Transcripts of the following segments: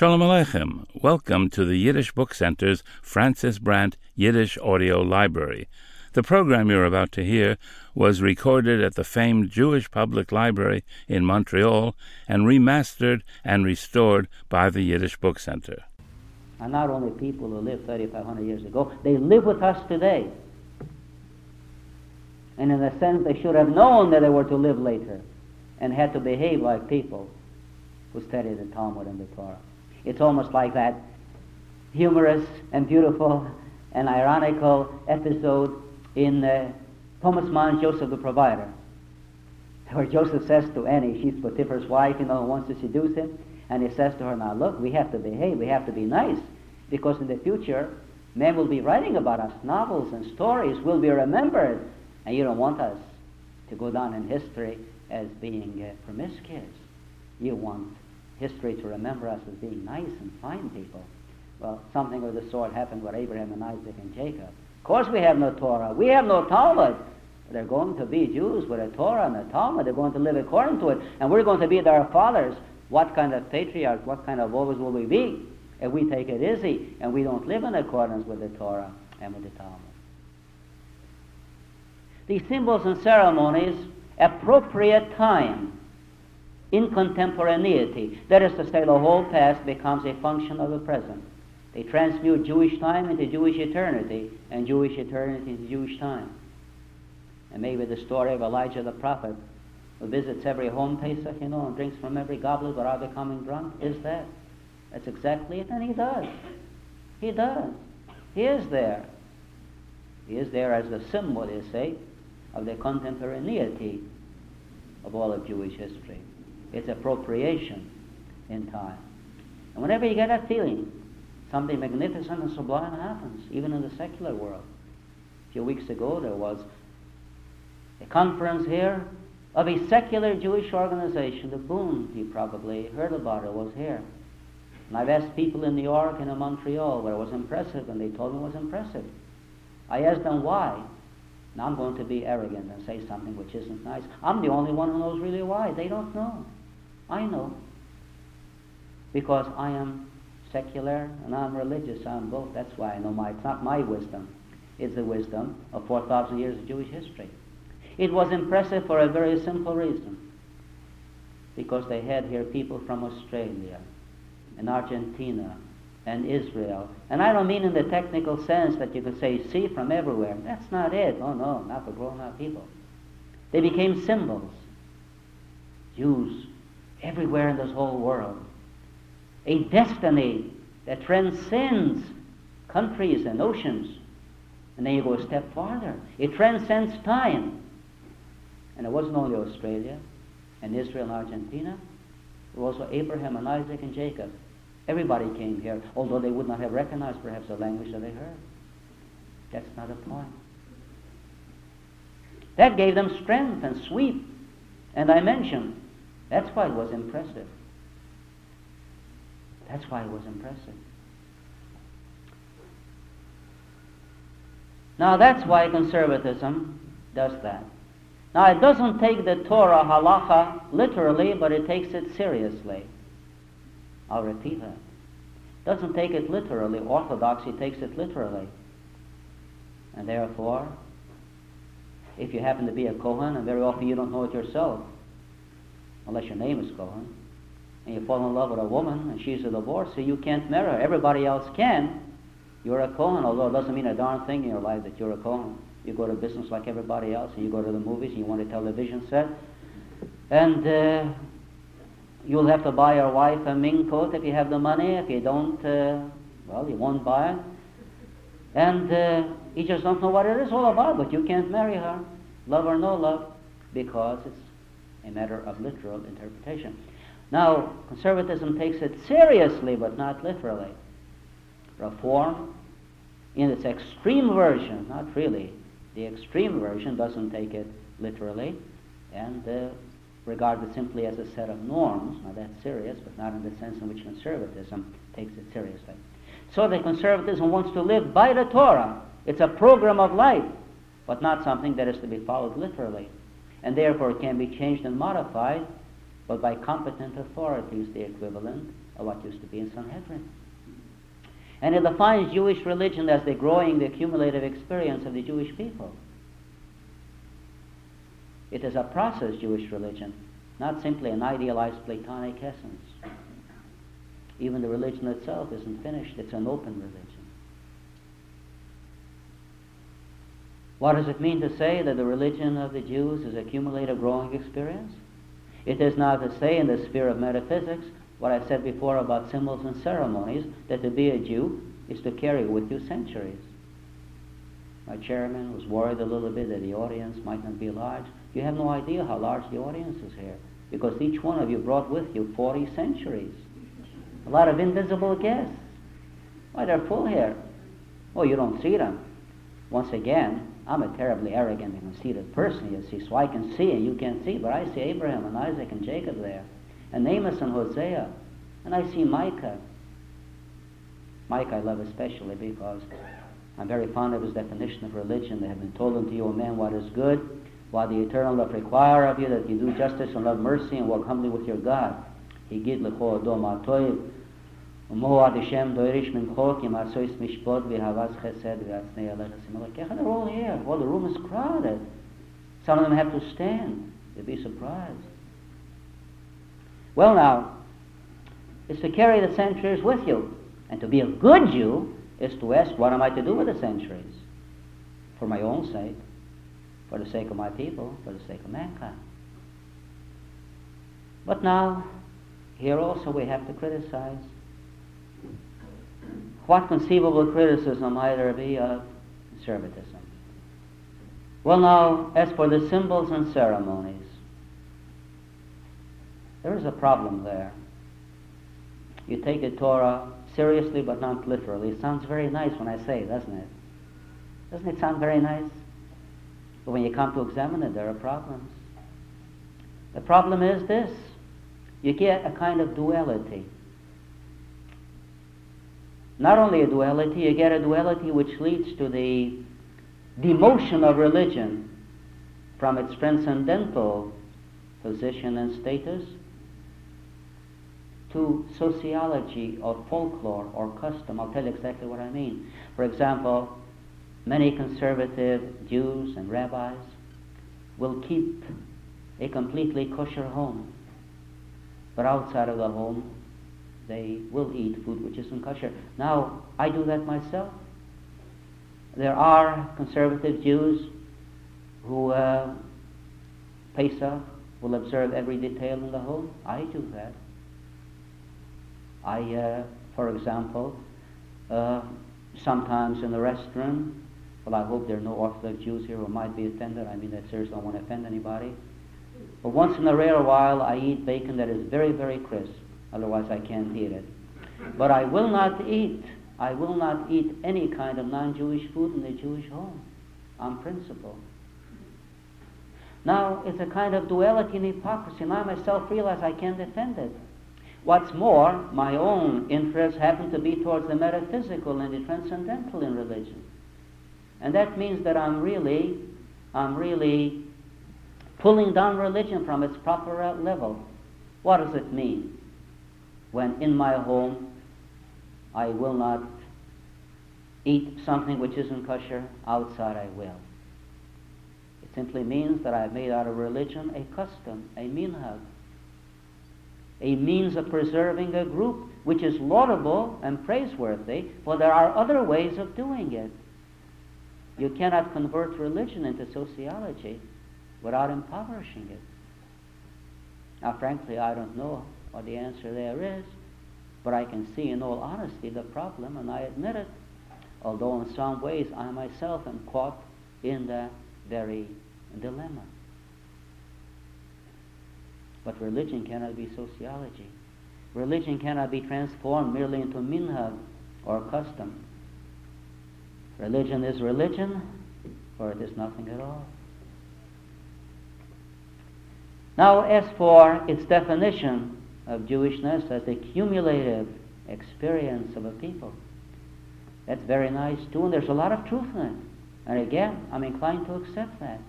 Shalom Aleichem. Welcome to the Yiddish Book Center's Frances Brandt Yiddish Audio Library. The program you're about to hear was recorded at the famed Jewish Public Library in Montreal and remastered and restored by the Yiddish Book Center. And not only people who lived 3,500 years ago, they live with us today. And in a sense, they should have known that they were to live later and had to behave like people who studied the Talmud and the Torah. It's almost like that humorous and beautiful and ironical episode in uh, Thomas Mann's Joseph the Provider, where Joseph says to Annie, she's Potiphar's wife, you know, who wants to seduce him, and he says to her, now look, we have to behave, we have to be nice, because in the future, men will be writing about us, novels and stories will be remembered, and you don't want us to go down in history as being uh, promiscuous. You want history to remember us as being nice and fine people. Well, something of the sort happened with Abraham and Isaac and Jacob. Of course, we have no Torah. We have no Talmud. They're going to be Jews with a Torah and a Talmud. They're going to live according to it. And we're going to be their fathers. What kind of patriarchs, what kind of rulers will we be if we take it easy and we don't live in accordance with the Torah and with the Talmud? These symbols and ceremonies appropriate time in contemporaneity. That is to say, the whole past becomes a function of the present. They transmute Jewish time into Jewish eternity, and Jewish eternity into Jewish time. And maybe the story of Elijah the prophet, who visits every home Pesach, you know, and drinks from every goblet without becoming drunk, is that. That's exactly it, and he does. He does. He is there. He is there as the symbol, they say, of the contemporaneity of all of Jewish history. It's appropriation in time. And whenever you get that feeling, something magnificent and sublime happens, even in the secular world. A few weeks ago, there was a conference here of a secular Jewish organization, the Bund, you probably heard about it, was here. And I've asked people in New York and in Montreal where it was impressive, and they told me it was impressive. I asked them why. Now I'm going to be arrogant and say something which isn't nice. I'm the only one who knows really why. They don't know. I know. Because I am secular and I'm religious. I'm both. That's why I know my. It's not my wisdom. It's the wisdom of 4,000 years of Jewish history. It was impressive for a very simple reason. Because they had here people from Australia and Argentina and Israel. And I don't mean in the technical sense that you could say, see from everywhere. That's not it. Oh, no, not for grown up people. They became symbols. Jews everywhere in this whole world. A destiny that transcends countries and oceans. And then you go a step farther. It transcends time. And it wasn't only Australia and Israel and Argentina. It was also Abraham and Isaac and Jacob. Everybody came here, although they would not have recognized perhaps the language that they heard. That's not the point. That gave them strength and sweep and dimension. That's why it was impressive. That's why it was impressive. Now that's why conservatism does that. Now it doesn't take the Torah halacha literally, but it takes it seriously. I'll repeat that. It doesn't take it literally. Orthodoxy takes it literally. And therefore, if you happen to be a Kohen, and very often you don't know it yourself, unless your name is Cohen, and you fall in love with a woman and she's a divorcee, you can't marry her. Everybody else can. You're a Cohen, although it doesn't mean a darn thing in your life that you're a Cohen. You go to business like everybody else, and you go to the movies, and you want a television set, and uh, you'll have to buy your wife a mink coat if you have the money. If you don't, uh, well, you won't buy it. And uh, you just don't know what it is all about, but you can't marry her, love or no love, because it's a matter of literal interpretation. Now, conservatism takes it seriously, but not literally. Reform, in its extreme version, not really, the extreme version doesn't take it literally and uh, regards it simply as a set of norms. Now, that's serious, but not in the sense in which conservatism takes it seriously. So, the conservatism wants to live by the Torah. It's a program of life, but not something that is to be followed literally and therefore it can be changed and modified but by competent authorities, the equivalent of what used to be in Sanhedrin. And it defines Jewish religion as the growing, the accumulative experience of the Jewish people. It is a process, Jewish religion, not simply an idealized Platonic essence. Even the religion itself isn't finished, it's an open religion. What does it mean to say that the religion of the Jews is a cumulative growing experience? It is not to say in the sphere of metaphysics what I said before about symbols and ceremonies, that to be a Jew is to carry with you centuries. My chairman was worried a little bit that the audience might not be large. You have no idea how large the audience is here, because each one of you brought with you 40 centuries. A lot of invisible guests. Why, they're full here. Oh, you don't see them. Once again, I'm a terribly arrogant and conceited person, you see, so I can see and you can't see, but I see Abraham and Isaac and Jacob there, and Amos and Hosea, and I see Micah. Micah I love especially because I'm very fond of his definition of religion. They have been told unto you, O men, what is good, what the eternal doth require of you, that you do justice and love mercy and walk humbly with your God. He gid lecho adom ומועד השם דויריש ממחו כי מעשויס משפוט ואהבת חסד ועצני הלכס מלכך. They're all here. Well, the room is crowded. Some of them have to stand. You'd be surprised. Well, now, is to carry the centuries with you. And to be a good Jew is to ask, what am I to do with the centuries? For my own sake, for the sake of my people, for the sake of mankind. But now, here also we have to criticize what conceivable criticism might there be of conservatism? Well, now, as for the symbols and ceremonies, there is a problem there. You take the Torah seriously but not literally. It sounds very nice when I say it, doesn't it? Doesn't it sound very nice? But when you come to examine it, there are problems. The problem is this you get a kind of duality not only a duality, you get a duality which leads to the demotion of religion from its transcendental position and status to sociology or folklore or custom. I'll tell you exactly what I mean. For example, many conservative Jews and rabbis will keep a completely kosher home, but outside of the home they will eat food which isn't kosher. Now, I do that myself. There are conservative Jews who uh, Pesach will observe every detail in the home. I do that. I, uh, for example, uh, sometimes in the restroom, well, I hope there are no Orthodox Jews here who might be offended. I mean, I seriously don't want to offend anybody. But once in a rare while, I eat bacon that is very, very crisp otherwise I can't eat it. But I will not eat, I will not eat any kind of non-Jewish food in the Jewish home, on principle. Now, it's a kind of duality and hypocrisy, and I myself realize I can't defend it. What's more, my own interests happen to be towards the metaphysical and the transcendental in religion. And that means that I'm really, I'm really pulling down religion from its proper level. What does it mean? When in my home I will not eat something which isn't kosher, outside I will. It simply means that I've made out of religion a custom, a minhag, a means of preserving a group which is laudable and praiseworthy, for there are other ways of doing it. You cannot convert religion into sociology without impoverishing it. Now, frankly, I don't know what the answer there is, but I can see in all honesty the problem, and I admit it, although in some ways I myself am caught in that very dilemma. But religion cannot be sociology. Religion cannot be transformed merely into minhag or custom. Religion is religion, or it is nothing at all. Now, as for its definition, of Jewishness as the cumulative experience of a people. That's very nice too, and there's a lot of truth in it. And again, I'm inclined to accept that.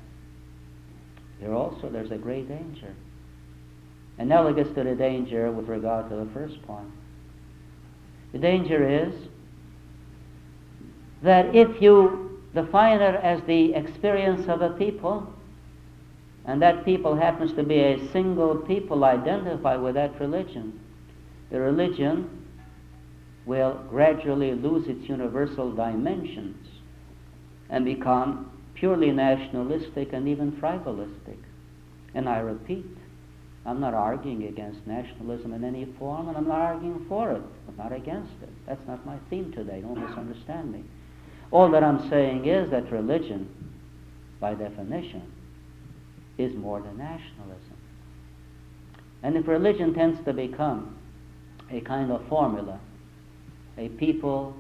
There also, there's a great danger. analogous to the danger with regard to the first point. The danger is that if you define it as the experience of a people, and that people happens to be a single people identified with that religion, the religion will gradually lose its universal dimensions and become purely nationalistic and even tribalistic. And I repeat, I'm not arguing against nationalism in any form, and I'm not arguing for it. I'm not against it. That's not my theme today. Don't misunderstand me. All that I'm saying is that religion, by definition, is more than nationalism. And if religion tends to become a kind of formula, a people,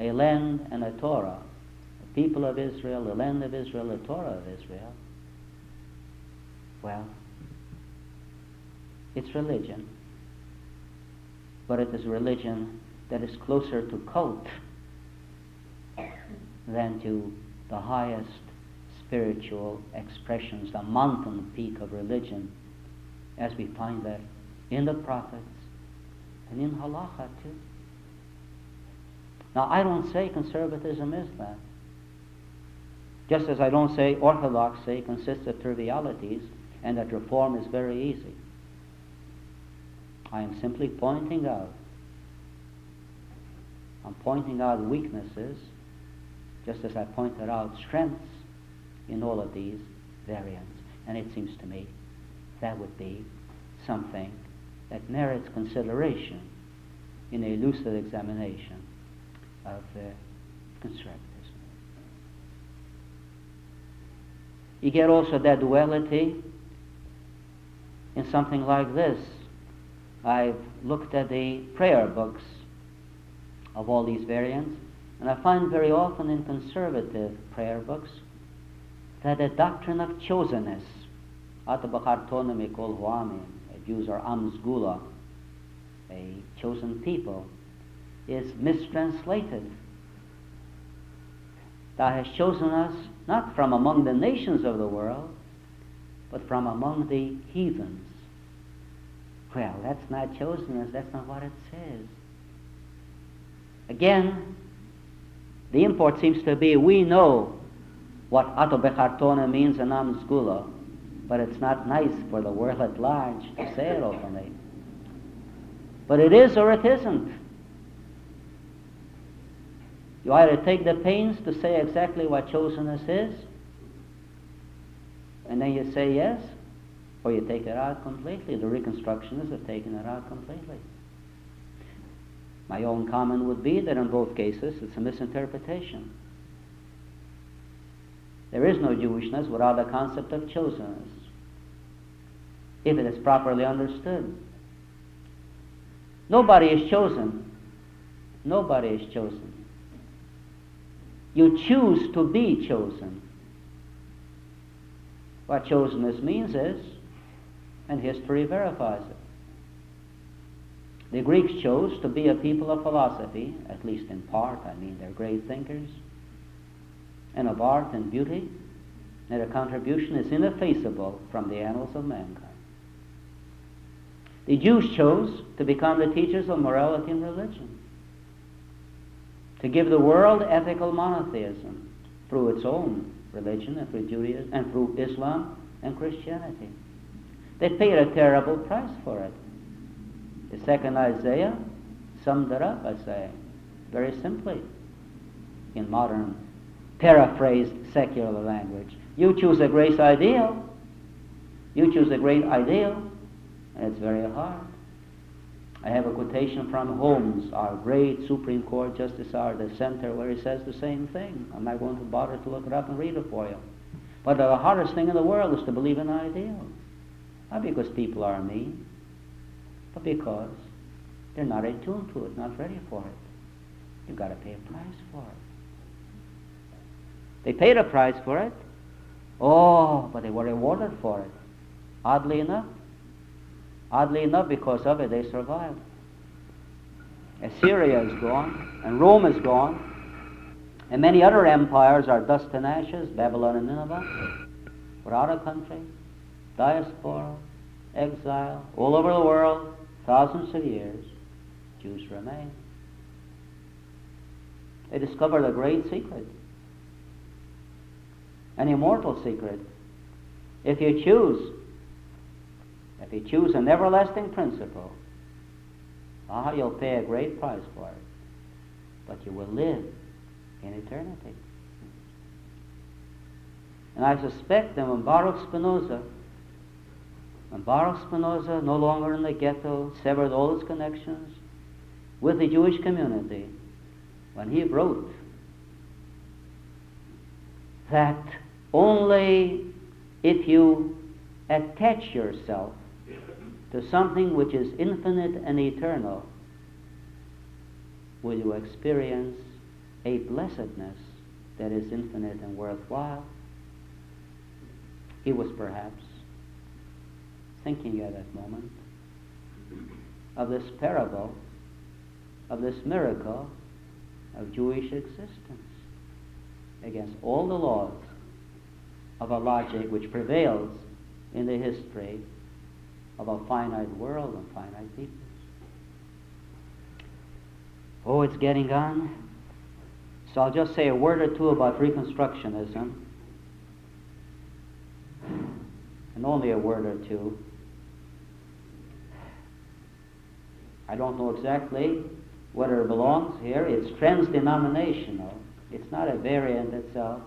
a land, and a Torah, the people of Israel, the land of Israel, the Torah of Israel, well, it's religion, but it is religion that is closer to cult than to the highest spiritual expressions, the mountain peak of religion, as we find that in the prophets and in halacha too. Now, I don't say conservatism is that. Just as I don't say orthodoxy consists of trivialities and that reform is very easy. I am simply pointing out. I'm pointing out weaknesses, just as I pointed out strengths in all of these variants. And it seems to me that would be something that merits consideration in a lucid examination of uh, conservatism. You get also that duality in something like this. I've looked at the prayer books of all these variants, and I find very often in conservative prayer books that the doctrine of chosenness, Atabachartonomi kol huamim, Jews a chosen people, is mistranslated. Thou hast chosen us not from among the nations of the world, but from among the heathens. Well, that's not chosenness, that's not what it says. Again, the import seems to be we know what Atobechartona means in Amsgula, but it's not nice for the world at large to say it openly. But it is or it isn't. You either take the pains to say exactly what chosenness is, and then you say yes, or you take it out completely. The Reconstructionists have taken it out completely. My own comment would be that in both cases it's a misinterpretation. There is no Jewishness without the concept of chosenness, if it is properly understood. Nobody is chosen. Nobody is chosen. You choose to be chosen. What chosenness means is, and history verifies it, the Greeks chose to be a people of philosophy, at least in part. I mean, they're great thinkers, and of art and beauty, and their contribution is ineffaceable from the annals of mankind. The Jews chose to become the teachers of morality and religion, to give the world ethical monotheism through its own religion and through Judaism and through Islam and Christianity. They paid a terrible price for it. The second Isaiah summed it up by saying, very simply, in modern paraphrased secular language, you choose a great ideal, you choose a great ideal, and it's very hard. I have a quotation from Holmes, our great Supreme Court Justice, our dissenter, where he says the same thing. I'm not going to bother to look it up and read it for you. But the hardest thing in the world is to believe in ideals. Not because people are mean, but because they're not attuned to it, not ready for it. You've got to pay a price for it. They paid a price for it. Oh, but they were rewarded for it. Oddly enough, oddly enough, because of it, they survived. Assyria is gone, and Rome is gone, and many other empires are dust and ashes, Babylon and Nineveh, without a country, diaspora, exile, all over the world, thousands of years, Jews remain. They discovered a great secret, an immortal secret. If you choose, if you choose an everlasting principle, ah, you'll pay a great price for it, but you will live in eternity. And I suspect that when Baruch Spinoza, when Baruch Spinoza, no longer in the ghetto, severed all his connections with the Jewish community, when he wrote that only if you attach yourself to something which is infinite and eternal will you experience a blessedness that is infinite and worthwhile. He was perhaps thinking at that moment of this parable, of this miracle of Jewish existence against all the laws of a logic which prevails in the history of a finite world and finite peoples. Oh, it's getting on. So I'll just say a word or two about Reconstructionism, and only a word or two. I don't know exactly whether it belongs here. It's transdenominational. It's not a variant itself.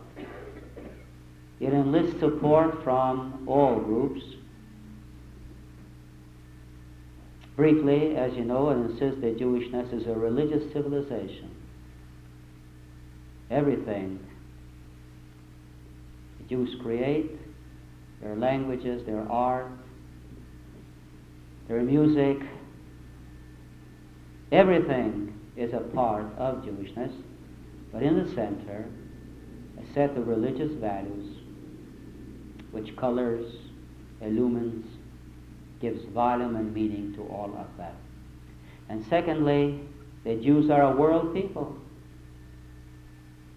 It enlists support from all groups. Briefly, as you know, it insists that Jewishness is a religious civilization. Everything the Jews create, their languages, their art, their music, everything is a part of Jewishness, but in the center, a set of religious values which colors, illumines, gives volume and meaning to all of that. And secondly, the Jews are a world people.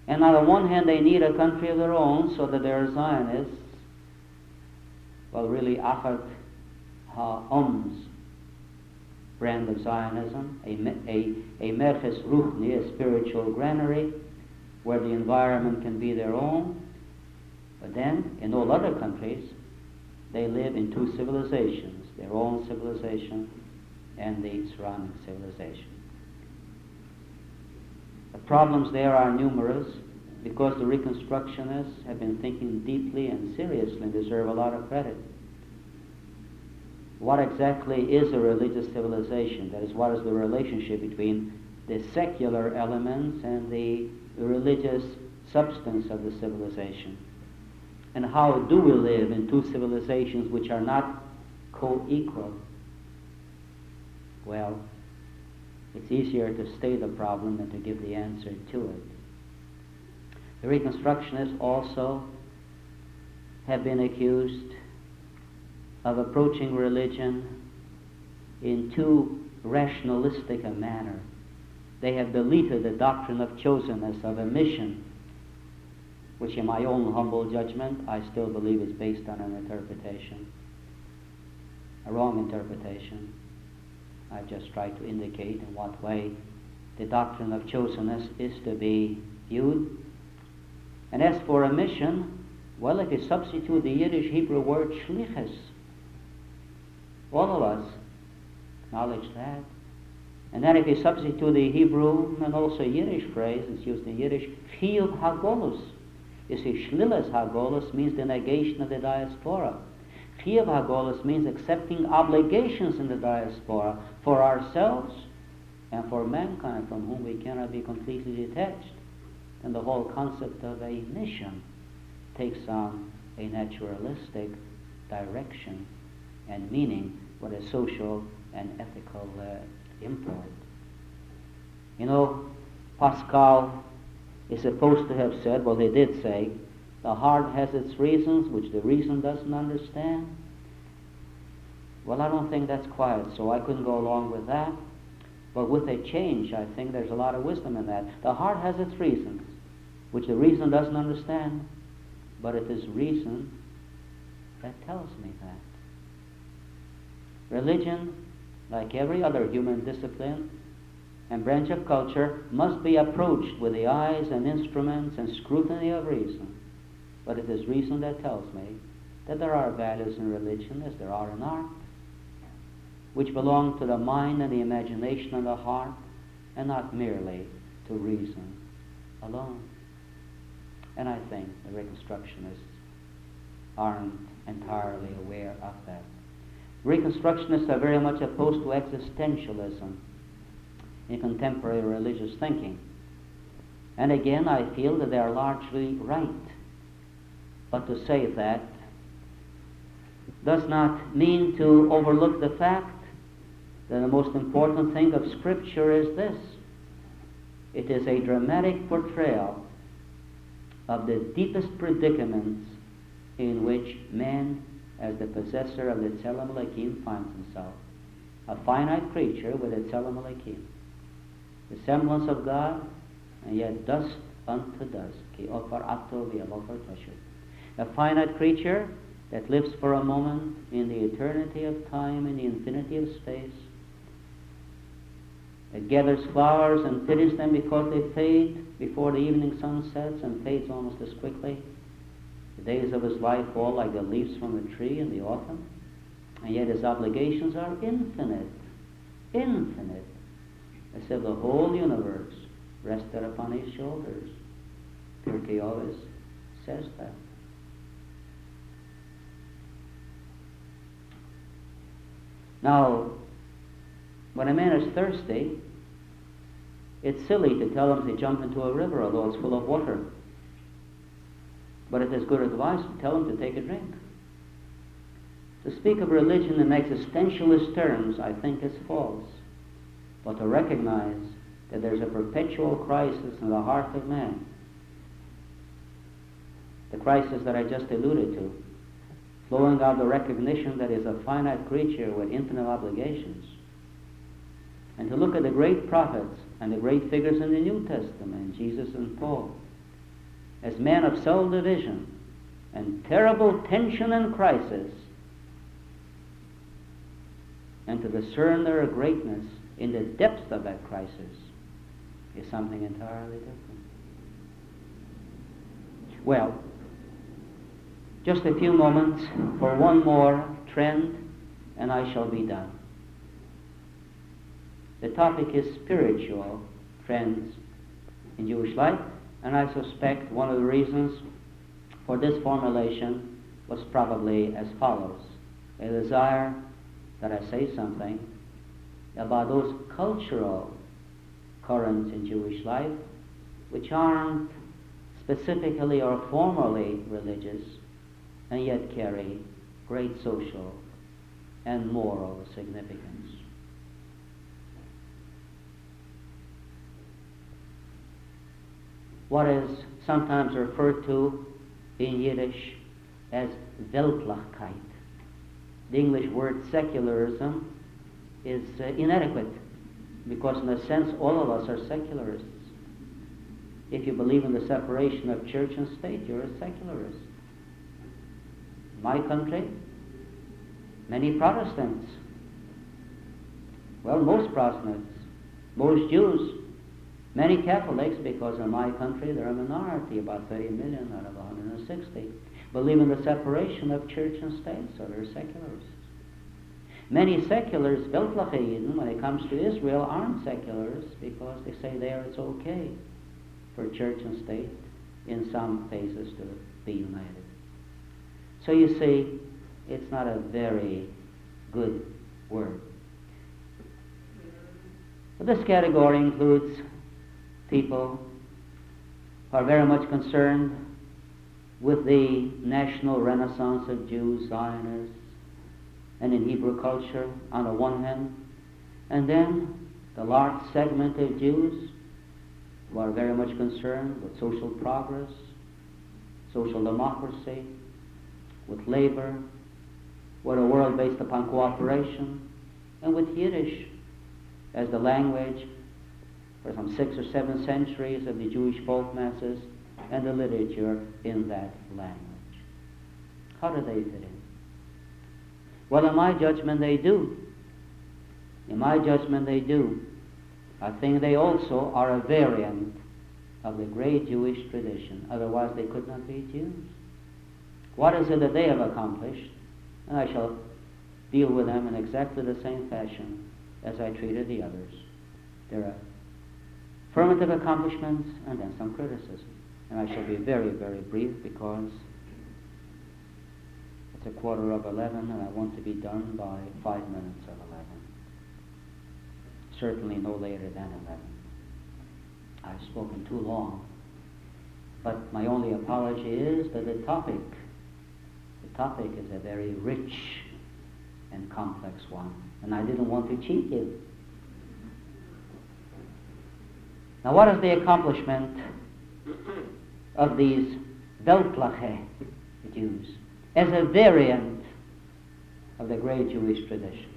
And on the one hand, they need a country of their own so that they're Zionists. Well, really, Achat Ha'om's brand of Zionism, a, a, a Merches Ruchni, a spiritual granary, where the environment can be their own, but then, in all other countries, they live in two civilizations their own civilization and the surrounding civilization. The problems there are numerous because the Reconstructionists have been thinking deeply and seriously and deserve a lot of credit. What exactly is a religious civilization? That is, what is the relationship between the secular elements and the, the religious substance of the civilization? And how do we live in two civilizations which are not co-equal? Well, it's easier to state the problem than to give the answer to it. The Reconstructionists also have been accused of approaching religion in too rationalistic a manner. They have deleted the doctrine of chosenness, of a mission, which in my own humble judgment I still believe is based on an interpretation, a wrong interpretation. I've just try to indicate in what way the doctrine of chosenness is to be viewed. And as for a mission, well, if you substitute the Yiddish Hebrew word shlichus, all of us acknowledge that. And then if you substitute the Hebrew and also Yiddish phrase, it's used in Yiddish, chiyuv hagolus, you see, Shlilas Hagolas means the negation of the diaspora. Chiyuv Hagolas means accepting obligations in the diaspora for ourselves and for mankind from whom we cannot be completely detached. And the whole concept of a mission takes on a naturalistic direction and meaning with a social and ethical uh, import. You know, Pascal is supposed to have said, well, they did say, the heart has its reasons which the reason doesn't understand. Well, I don't think that's quiet, so I couldn't go along with that. But with a change, I think there's a lot of wisdom in that. The heart has its reasons, which the reason doesn't understand, but it is reason that tells me that. Religion, like every other human discipline and branch of culture, must be approached with the eyes and instruments and scrutiny of reason. But it is reason that tells me that there are values in religion as there are in art, which belong to the mind and the imagination and the heart, and not merely to reason alone. And I think the Reconstructionists aren't entirely aware of that. Reconstructionists are very much opposed to existentialism in contemporary religious thinking. And again, I feel that they are largely right. But to say that does not mean to overlook the fact that the most important thing of Scripture is this it is a dramatic portrayal of the deepest predicaments in which man as the possessor of the Tzelem finds himself, a finite creature with a Tzelem the semblance of God, and yet dust unto dust, a finite creature that lives for a moment in the eternity of time, in the infinity of space, it gathers flowers and pities them because they fade before the evening sun sets and fades almost as quickly. The days of his life fall like the leaves from a tree in the autumn, and yet his obligations are infinite, infinite, as if the whole universe rested upon his shoulders. Pirkei Avos says that. Now, when a man is thirsty, it's silly to tell him to jump into a river although it's full of water. But it is good advice to tell him to take a drink. To speak of religion in existentialist terms, I think, is false. But to recognize that there's a perpetual crisis in the heart of man, the crisis that I just alluded to, flowing out the recognition that he's a finite creature with infinite obligations, and to look at the great prophets and the great figures in the New Testament, Jesus and Paul, as men of soul division and terrible tension and crisis, and to discern their greatness in the depths of that crisis is something entirely different. Well, just a few moments for one more trend, and I shall be done. The topic is spiritual trends in Jewish life. And I suspect one of the reasons for this formulation was probably as follows a desire that I say something about those cultural currents in Jewish life which aren't specifically or formally religious and yet carry great social and moral significance. what is sometimes referred to in Yiddish as Weltlichkeit. The English word secularism is uh, inadequate because, in a sense, all of us are secularists. If you believe in the separation of church and state, you're a secularist. My country, many Protestants, well, most Protestants, most Jews Many Catholics, because in my country they're a minority, about 30 million out of 160, believe in the separation of church and state, so they're secularists. Many seculars, Weltlachaiden, when it comes to Israel, aren't seculars because they say there it's okay for church and state in some phases to be united. So you see, it's not a very good word. But this category includes people who are very much concerned with the national renaissance of Jews, Zionists, and in Hebrew culture on the one hand, and then the large segment of Jews who are very much concerned with social progress, social democracy, with labor, with a world based upon cooperation, and with Yiddish as the language for some six or seven centuries of the Jewish folk masses and the literature in that language. How do they fit in? Well, in my judgment, they do. In my judgment, they do. I think they also are a variant of the great Jewish tradition. Otherwise, they could not be Jews. What is it that they have accomplished? And I shall deal with them in exactly the same fashion as I treated the others. There are affirmative accomplishments and then some criticism. And I shall be very, very brief because it's a quarter of eleven and I want to be done by five minutes of eleven. Certainly no later than eleven. I've spoken too long. But my only apology is that the topic, the topic is a very rich and complex one. And I didn't want to cheat you. Now, what is the accomplishment of these Weltlache Jews as a variant of the great Jewish tradition?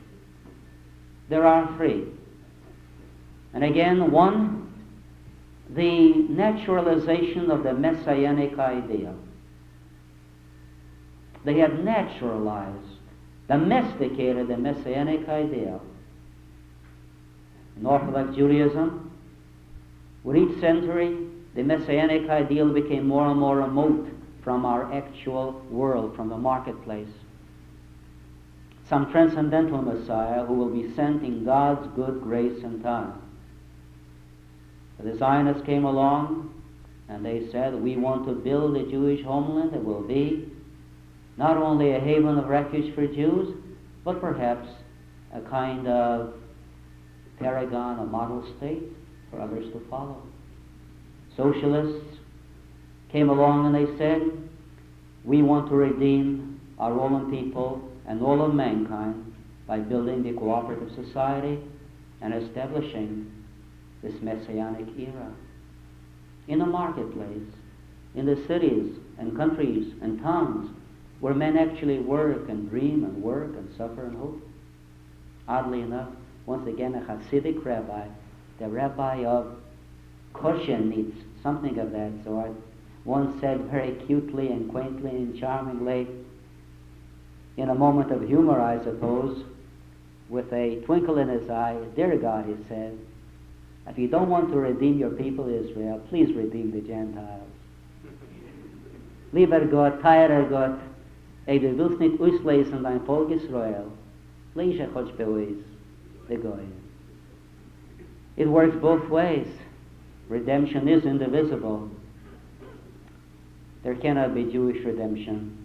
There are three. And again, one, the naturalization of the messianic idea. They have naturalized, domesticated the messianic ideal. In Orthodox Judaism, with each century, the messianic ideal became more and more remote from our actual world, from the marketplace. Some transcendental Messiah who will be sent in God's good grace and time. The Zionists came along and they said, We want to build a Jewish homeland that will be not only a haven of refuge for Jews, but perhaps a kind of paragon, a model state for others to follow. Socialists came along and they said, We want to redeem our own people and all of mankind by building the cooperative society and establishing this messianic era. In the marketplace, in the cities and countries and towns where men actually work and dream and work and suffer and hope. Oddly enough, once again, a Hasidic rabbi, the rabbi of Koshenitz, something of that sort, once said very cutely and quaintly and charmingly, in a moment of humor, I suppose, with a twinkle in his eye, Dear God, he said, if you don't want to redeem your people Israel, please redeem the Gentiles. Lieber Gott, teurer Gott, ey du willst nicht auslesen dein Volk Israel, Gott bei uns, the Goy. It works both ways. Redemption is indivisible. There cannot be Jewish redemption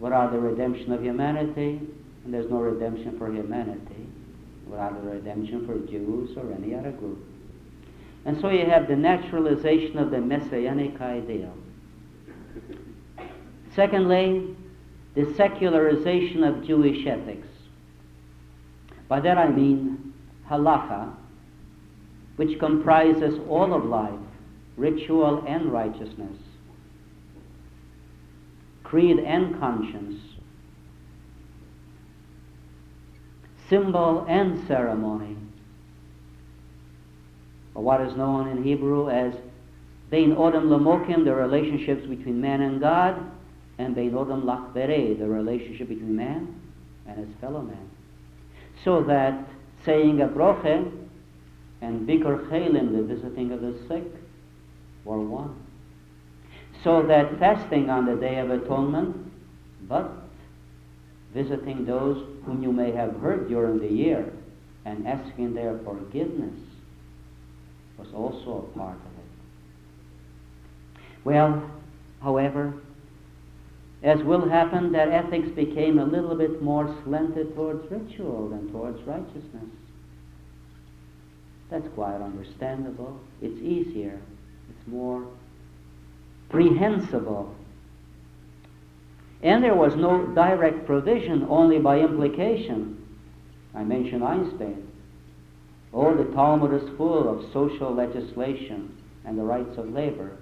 without the redemption of humanity, and there's no redemption for humanity without a redemption for Jews or any other group. And so you have the naturalization of the messianic ideal. Secondly, the secularization of Jewish ethics. By that I mean halacha, which comprises all of life, ritual and righteousness, creed and conscience, symbol and ceremony, or what is known in Hebrew as Bein Odom Lamokim, the relationships between man and God, and Bein Odom Lachbere, the relationship between man and his fellow man. So that saying a broche and Bikur Chelim, the visiting of the sick, were one. So that fasting on the Day of Atonement, but visiting those whom you may have hurt during the year and asking their forgiveness was also a part of it. Well, however, as will happen, their ethics became a little bit more slanted towards ritual than towards righteousness. That's quite understandable. It's easier. It's more prehensible and there was no direct provision, only by implication. I mentioned Einstein. Oh, the Talmud is full of social legislation and the rights of labor.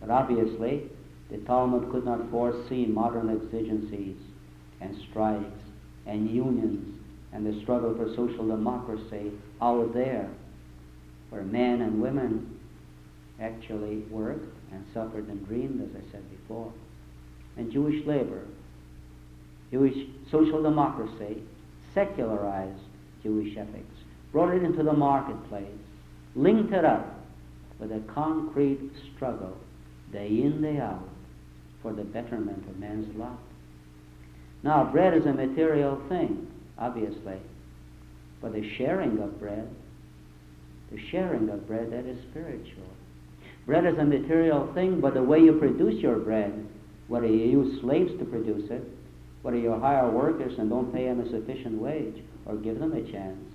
But obviously, the Talmud could not foresee modern exigencies and strikes and unions and the struggle for social democracy out there, where men and women actually worked and suffered and dreamed, as I said before and Jewish labor Jewish social democracy secularized Jewish ethics, brought it into the marketplace, linked it up with a concrete struggle, day in, day out, for the betterment of man's lot. Now, bread is a material thing, obviously, but the sharing of bread, the sharing of bread, that is spiritual. Bread is a material thing, but the way you produce your bread, whether you use slaves to produce it, whether you hire workers and don't pay them a sufficient wage, or give them a chance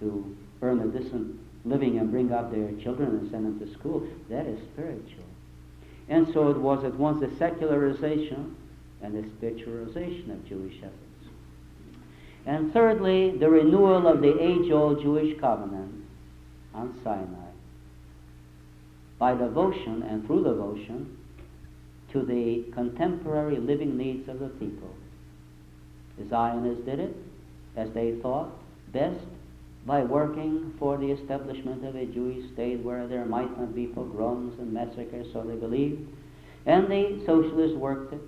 to earn a decent living and bring up their children and send them to school, that is spiritual. And so it was at once the secularization and the spiritualization of Jewish ethics. And thirdly, the renewal of the age old Jewish covenant on Sinai by devotion and through devotion to the contemporary living needs of the people. The Zionists did it as they thought best by working for the establishment of a Jewish state where there might not be pogroms and massacres, so they believed. And the socialists worked it,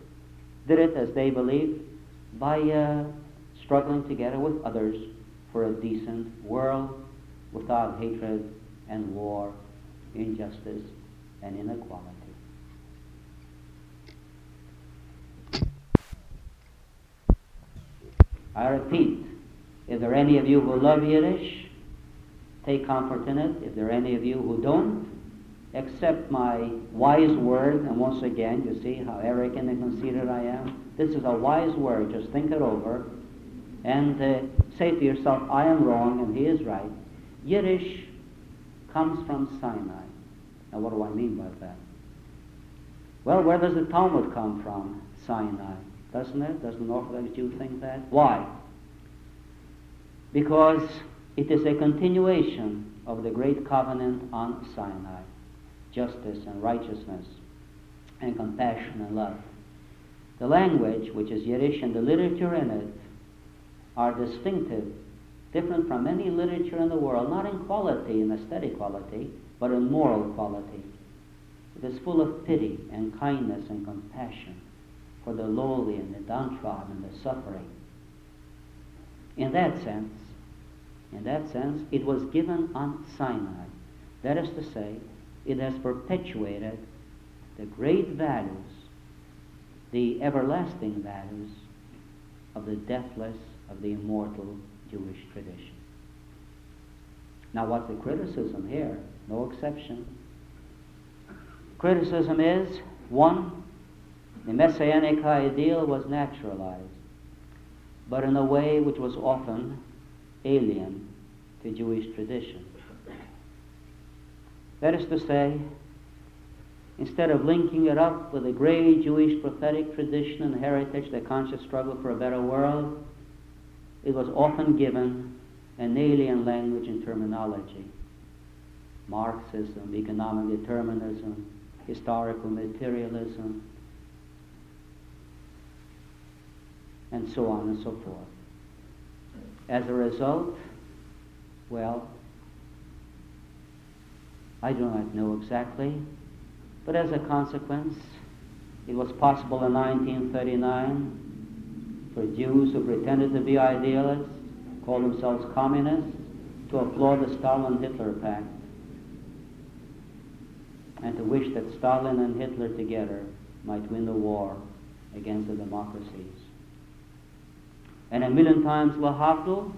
did it as they believed, by uh, struggling together with others for a decent world without hatred and war, injustice and inequality. I repeat, if there are any of you who love Yiddish, take comfort in it. If there are any of you who don't, accept my wise word. And once again, you see how arrogant and conceited I am. This is a wise word. Just think it over and uh, say to yourself, I am wrong and he is right. Yiddish comes from Sinai. Now, what do I mean by that? Well, where does the Talmud come from? Sinai. Doesn't it? Doesn't Orthodox Jew think that? Why? because it is a continuation of the great covenant on Sinai justice and righteousness and compassion and love. The language, which is Yiddish, and the literature in it are distinctive, different from any literature in the world, not in quality, in aesthetic quality, but a moral quality. It is full of pity and kindness and compassion for the lowly and the downtrodden and the suffering. In that sense, in that sense, it was given on Sinai. That is to say, it has perpetuated the great values, the everlasting values of the deathless, of the immortal Jewish tradition. Now, what's the criticism here? No exception. Criticism is one, the messianic ideal was naturalized but in a way which was often alien to Jewish tradition. That is to say, instead of linking it up with the great Jewish prophetic tradition and heritage, the conscious struggle for a better world, it was often given an alien language and terminology. Marxism, economic determinism, historical materialism, and so on and so forth. As a result, well, I do not know exactly, but as a consequence, it was possible in 1939 for Jews who pretended to be idealists, called themselves communists, to applaud the Stalin-Hitler pact and to wish that Stalin and Hitler together might win the war against the democracies and a million times lahavdil,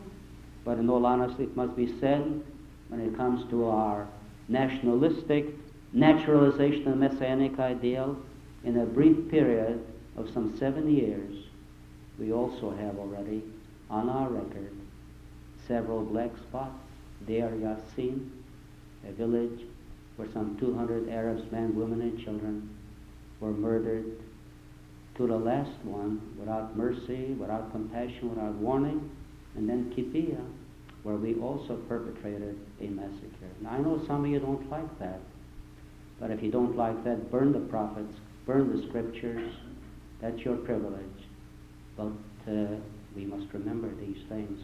but in all honesty it must be said, when it comes to our nationalistic naturalization of messianic ideal, in a brief period of some seven years, we also have already on our record several black spots. there Deir Yassin, a village where some 200 Arabs, men, women, and children were murdered to the last one without mercy, without compassion, without warning, and then Kipia, where we also perpetrated a massacre. Now, I know some of you don't like that, but if you don't like that, burn the prophets, burn the scriptures. That's your privilege. But uh, we must remember these things.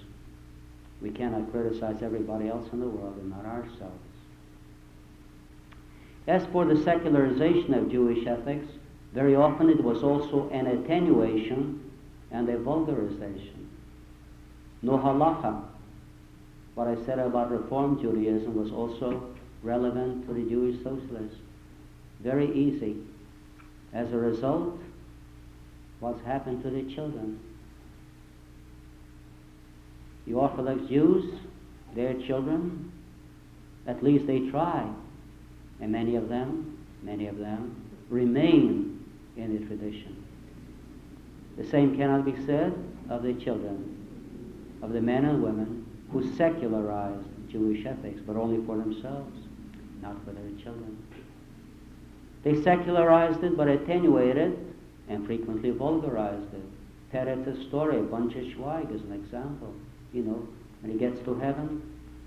We cannot criticize everybody else in the world and not ourselves. As for the secularization of Jewish ethics, very often it was also an attenuation and a vulgarization. No halacha. What I said about Reform Judaism was also relevant to the Jewish socialists. Very easy. As a result, what's happened to the children? The Orthodox Jews, their children, at least they try. And many of them, many of them, remain in the tradition. The same cannot be said of the children, of the men and women who secularized Jewish ethics, but only for themselves, not for their children. They secularized it, but attenuated and frequently vulgarized it. Peretz's story, Bontshe Schweig, is an example. You know, when he gets to heaven,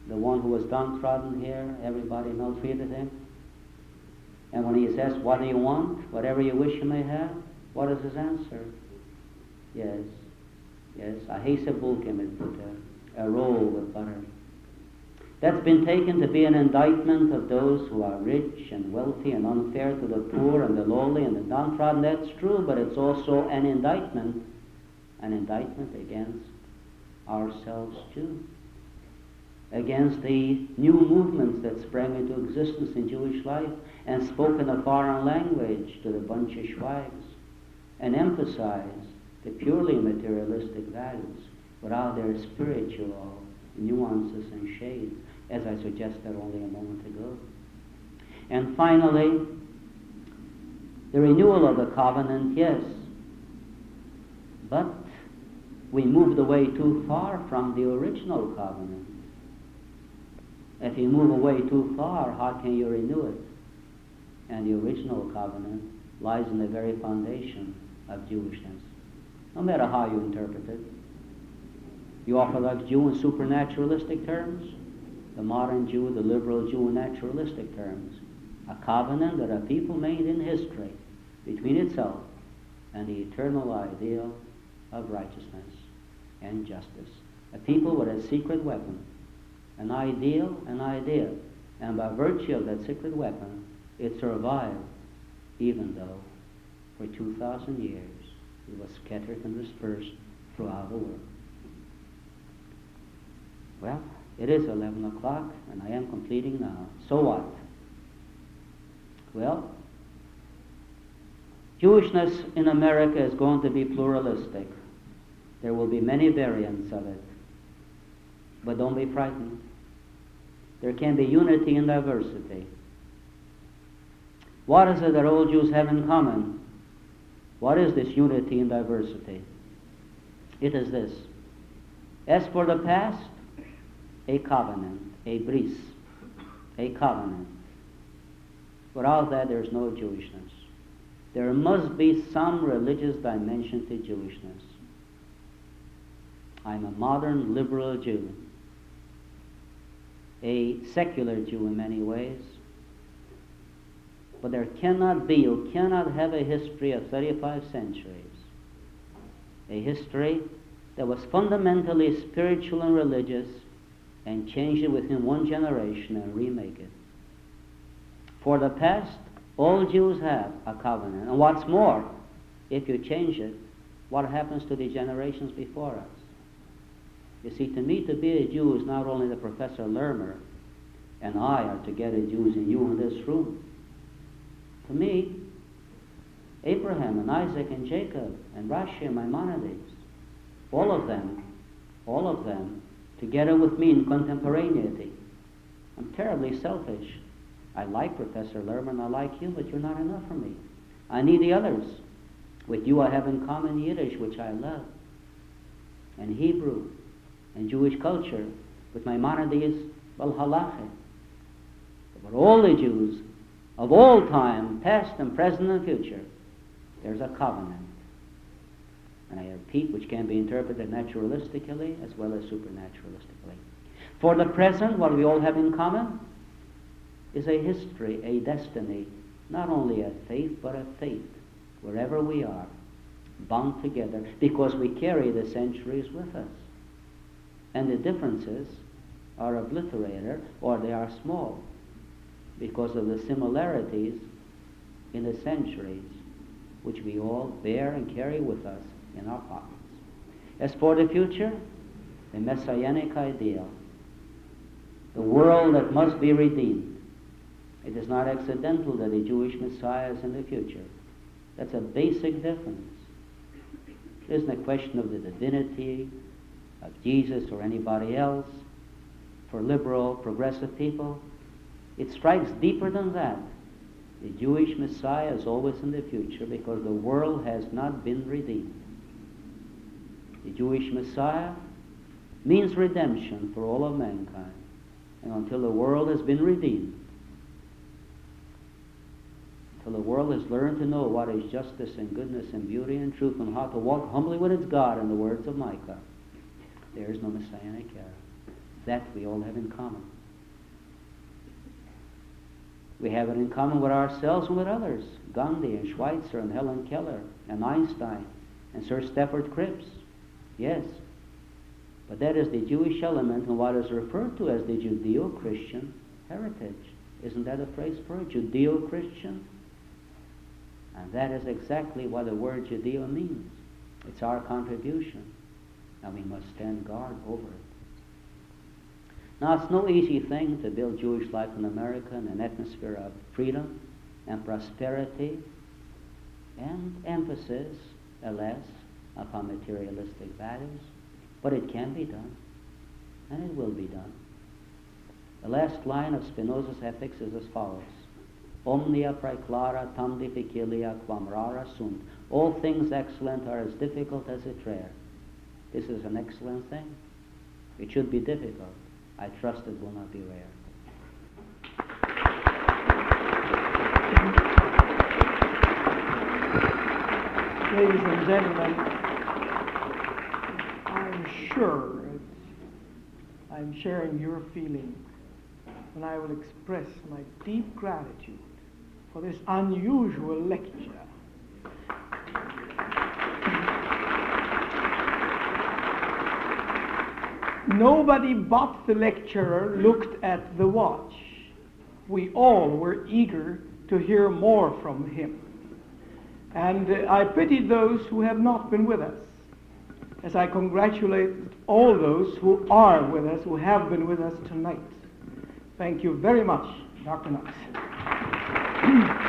the one who was downtrodden here, everybody maltreated him. And when he is asked, What do you want? Whatever you wish you may have, what is his answer? Yes, yes, a heyse bulke mit butter, a roll with butter. That's been taken to be an indictment of those who are rich and wealthy and unfair to the poor and the lowly and the downtrodden. That's true, but it's also an indictment, an indictment against ourselves too against the new movements that sprang into existence in Jewish life and spoke in a foreign language to the Bontshe Schweigs and emphasized the purely materialistic values without their spiritual nuances and shades, as I suggested only a moment ago. And finally, the renewal of the covenant, yes, but we moved away too far from the original covenant. If you move away too far, how can you renew it? And the original covenant lies in the very foundation of Jewishness, no matter how you interpret it. The Orthodox Jew in supernaturalistic terms, the modern Jew, the liberal Jew in naturalistic terms. A covenant that a people made in history between itself and the eternal ideal of righteousness and justice. A people with a secret weapon an ideal, an idea. And by virtue of that secret weapon, it survived, even though for 2,000 years it was scattered and dispersed throughout the world. Well, it is 11 o'clock, and I am completing now. So what? Well, Jewishness in America is going to be pluralistic. There will be many variants of it. But don't be frightened. There can be unity in diversity. What is it that all Jews have in common? What is this unity in diversity? It is this. As for the past, a covenant, a bris, a covenant. Without that, there's no Jewishness. There must be some religious dimension to Jewishness. I'm a modern liberal Jew a secular Jew in many ways. But there cannot be, you cannot have a history of 35 centuries, a history that was fundamentally spiritual and religious, and change it within one generation and remake it. For the past, all Jews have a covenant. And what's more, if you change it, what happens to the generations before us? You see, to me, to be a Jew is not only the Professor Lermer and I are together Jews and you in this room. To me, Abraham and Isaac and Jacob and Rashi and Maimonides, all of them, all of them, together with me in contemporaneity. I'm terribly selfish. I like Professor Lermer and I like you, but you're not enough for me. I need the others. With you I have in common Yiddish, which I love, and Hebrew, and Jewish culture with Maimonides, well, halacha. But all the Jews of all time, past and present and future, there's a covenant. And I repeat, which can be interpreted naturalistically as well as supernaturalistically. For the present, what we all have in common is a history, a destiny, not only a faith, but a faith, wherever we are, bound together, because we carry the centuries with us and the differences are obliterated or they are small because of the similarities in the centuries which we all bear and carry with us in our pockets. As for the future, the messianic ideal, the world that must be redeemed. It is not accidental that the Jewish Messiah is in the future. That's a basic difference. It isn't a question of the divinity of Jesus or anybody else. For liberal, progressive people, it strikes deeper than that. The Jewish Messiah is always in the future because the world has not been redeemed. The Jewish Messiah means redemption for all of mankind. And until the world has been redeemed, until the world has learned to know what is justice and goodness and beauty and truth and how to walk humbly with its God, in the words of Micah, there is no messianic era. That we all have in common. We have it in common with ourselves and with others. Gandhi and Schweitzer and Helen Keller and Einstein and Sir Stafford Cripps. Yes. But that is the Jewish element in what is referred to as the Judeo Christian heritage. Isn't that a phrase for it? Judeo Christian? And that is exactly what the word Judeo means. It's our contribution. And we must stand guard over it. Now, it's no easy thing to build Jewish life in America in an atmosphere of freedom and prosperity and emphasis, alas, upon materialistic values. But it can be done, and it will be done. The last line of Spinoza's ethics is as follows Omnia praeclara tam difficilia quam rara sunt. All things excellent are as difficult as it rare. This is an excellent thing. It should be difficult. I trust it will not be rare. Ladies and gentlemen, I'm sure I'm sharing your feeling and I will express my deep gratitude for this unusual lecture. Nobody but the lecturer looked at the watch. We all were eager to hear more from him. And uh, I pity those who have not been with us, as I congratulate all those who are with us, who have been with us tonight. Thank you very much, Dr. Knox.